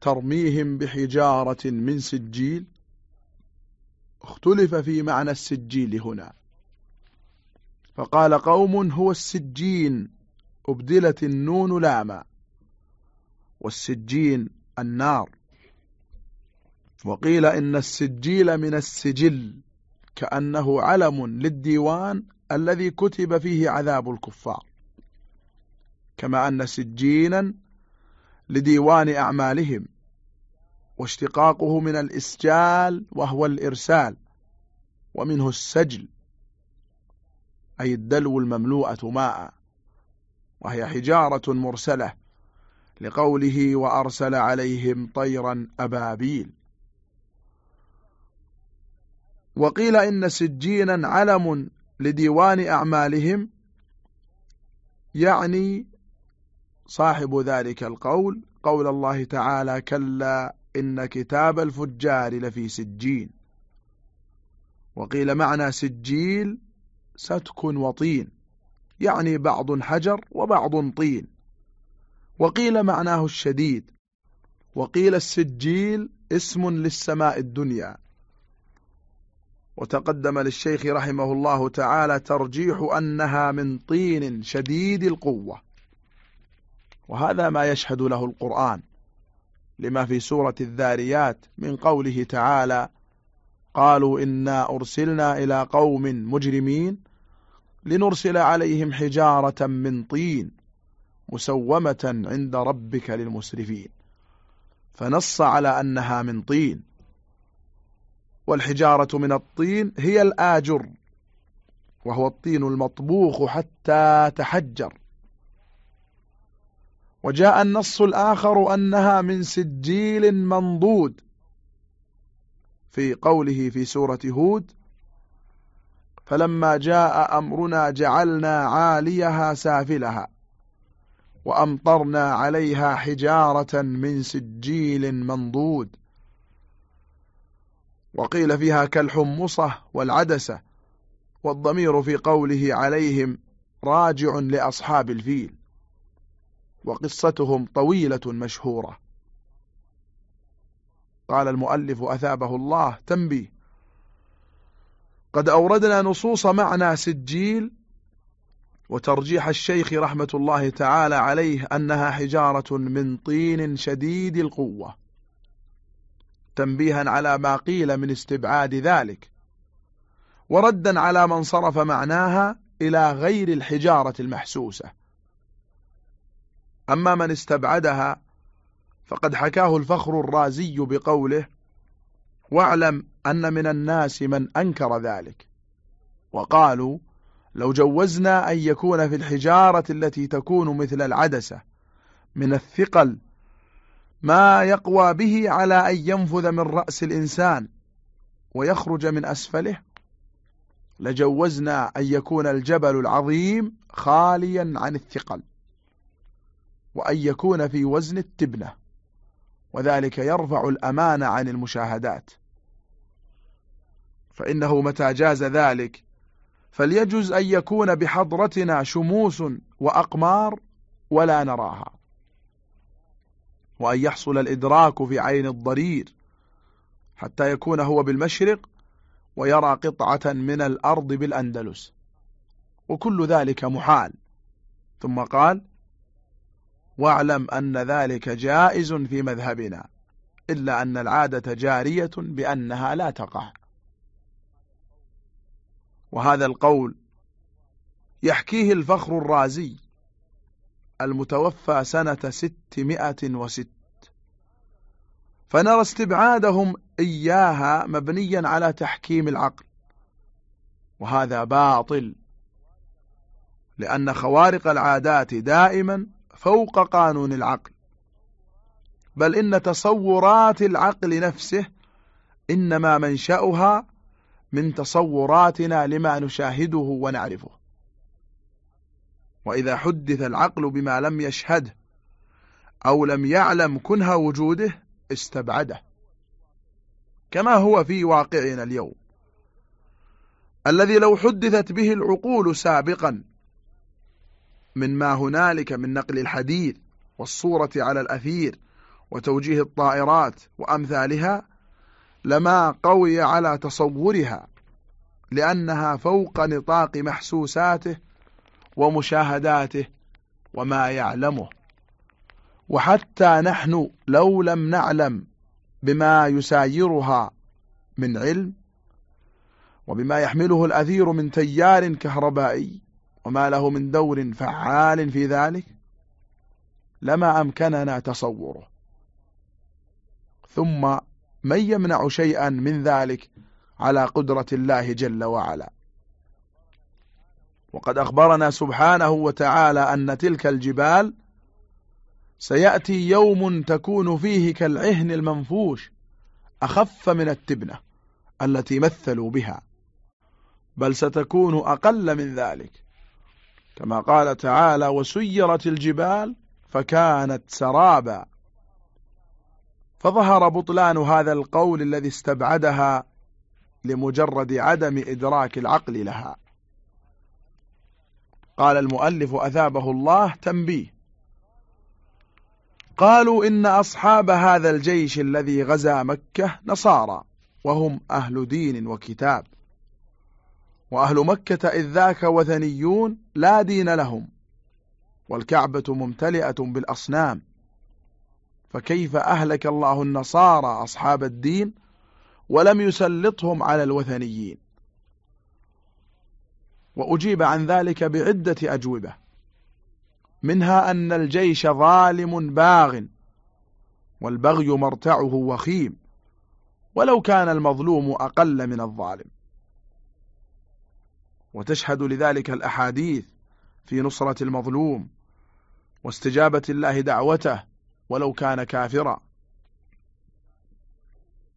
ترميهم بحجارة من سجيل. اختلف في معنى السجيل هنا. فقال قوم هو السجين أبدلت النون لاما. والسجين النار. وقيل إن السجيل من السجل كأنه علم للديوان الذي كتب فيه عذاب الكفار. كما أن سجينا لديوان أعمالهم. واشتقاقه من الإسجال وهو الإرسال ومنه السجل أي الدلو المملوءة ماء وهي حجارة مرسلة لقوله وأرسل عليهم طيرا أبابيل. وقيل إن سجينا علم لديوان أعمالهم يعني صاحب ذلك القول قول الله تعالى كلا إن كتاب الفجار لفي سجين. وقيل معنى سجيل ستك وطين يعني بعض حجر وبعض طين. وقيل معناه الشديد وقيل السجيل اسم للسماء الدنيا. وتقدم للشيخ رحمه الله تعالى ترجيح أنها من طين شديد القوة. وهذا ما يشهد له القرآن. لما في سورة الذاريات من قوله تعالى قالوا إنا أرسلنا إلى قوم مجرمين لنرسل عليهم حجارة من طين مسومة عند ربك للمسرفين. فنص على أنها من طين والحجارة من الطين هي الآجر وهو الطين المطبوخ حتى تحجر. وجاء النص الآخر أنها من سجيل منضود. في قوله في سورة هود فلما جاء أمرنا جعلنا عاليها سافلها وأمطرنا عليها حجارة من سجيل منضود. وقيل فيها كالحمصة والعدسة والضمير في قوله عليهم راجع لأصحاب الفيل. وقصتهم طويلة مشهورة. قال المؤلف أثابه الله تنبيه. قد أوردنا نصوص معنى سجيل وترجيح الشيخ رحمة الله تعالى عليه أنها حجارة من طين شديد القوة. تنبيها على ما قيل من استبعاد ذلك. وردا على من صرف معناها إلى غير الحجارة المحسوسة. أما من استبعدها فقد حكاه الفخر الرازي بقوله واعلم أن من الناس من أنكر ذلك. وقالوا لو جوزنا أن يكون في الحجارة التي تكون مثل العدسة من الثقل ما يقوى به على أن ينفذ من رأس الإنسان ويخرج من أسفله لجوزنا أن يكون الجبل العظيم خاليا عن الثقل. وأن يكون في وزن التبنة وذلك يرفع الأمان عن المشاهدات. فإنه متى جاز ذلك فليجز أن يكون بحضرتنا شموس وأقمار ولا نراها. وأن يحصل الإدراك في عين الضرير حتى يكون هو بالمشرق ويرى قطعة من الأرض بالأندلس. وكل ذلك محال. ثم قال واعلم أن ذلك جائز في مذهبنا إلا أن العادة جارية بأنها لا تقع. وهذا القول يحكيه الفخر الرازي المتوفى سنة ستمائة وست. فنرى استبعادهم إياها مبنيا على تحكيم العقل وهذا باطل لأن خوارق العادات دائما فوق قانون العقل. بل إن تصورات العقل نفسه إنما منشأها من تصوراتنا لما نشاهده ونعرفه. وإذا حدث العقل بما لم يشهده أو لم يعلم كنه وجوده استبعده. كما هو في واقعنا اليوم. الذي لو حدثت به العقول سابقا من ما هنالك من نقل الحديث والصورة على الأثير وتوجيه الطائرات وأمثالها لما قوي على تصورها لأنها فوق نطاق محسوساته ومشاهداته وما يعلمه. وحتى نحن لو لم نعلم بما يسايرها من علم وبما يحمله الأثير من تيار كهربائي وما له من دور فعال في ذلك لما أمكننا تصوره. ثم من يمنع شيئا من ذلك على قدرة الله جل وعلا. وقد أخبرنا سبحانه وتعالى أن تلك الجبال سيأتي يوم تكون فيه كالعهن المنفوش أخف من التبنة التي مثلوا بها بل ستكون أقل من ذلك. كما قال تعالى وسيرت الجبال فكانت سرابا. فظهر بطلان هذا القول الذي استبعدها لمجرد عدم إدراك العقل لها. قال المؤلف أثابه الله تنبيه. قالوا إن أصحاب هذا الجيش الذي غزا مكة نصارى وهم أهل دين وكتاب. وأهل مكة إذ ذاك وثنيون لا دين لهم والكعبة ممتلئة بالأصنام. فكيف أهلك الله النصارى أصحاب الدين ولم يسلطهم على الوثنيين؟ وأجيب عن ذلك بعدة أجوبة. منها أن الجيش ظالم باغ والبغي مرتعه وخيم ولو كان المظلوم أقل من الظالم. وتشهد لذلك الأحاديث في نصرة المظلوم واستجابة الله دعوته ولو كان كافرا.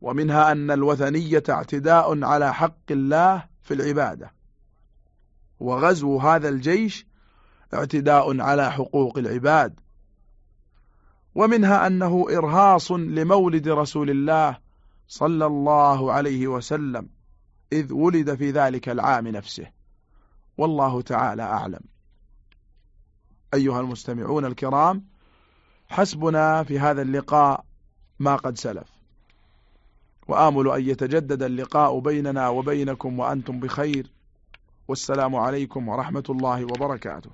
ومنها أن الوثنية اعتداء على حق الله في العبادة. وغزو هذا الجيش اعتداء على حقوق العباد. ومنها أنه إرهاص لمولد رسول الله صلى الله عليه وسلم إذ ولد في ذلك العام نفسه. والله تعالى أعلم. أيها المستمعون الكرام حسبنا في هذا اللقاء ما قد سلف. وآمل أن يتجدد اللقاء بيننا وبينكم وأنتم بخير. والسلام عليكم ورحمة الله وبركاته.